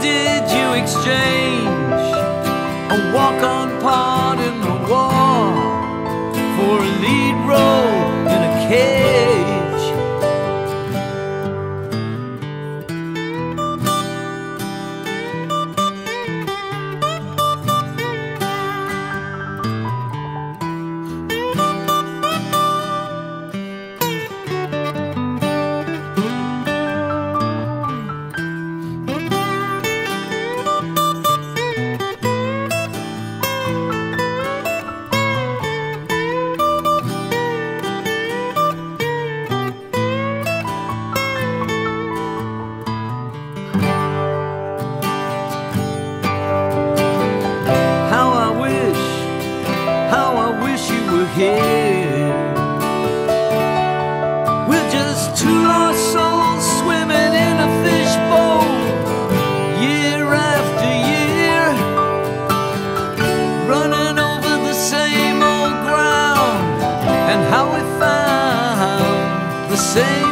did you exchange? A walk on here. We're just two lost souls swimming in a fishbowl year after year, running over the same old ground and how we found the same.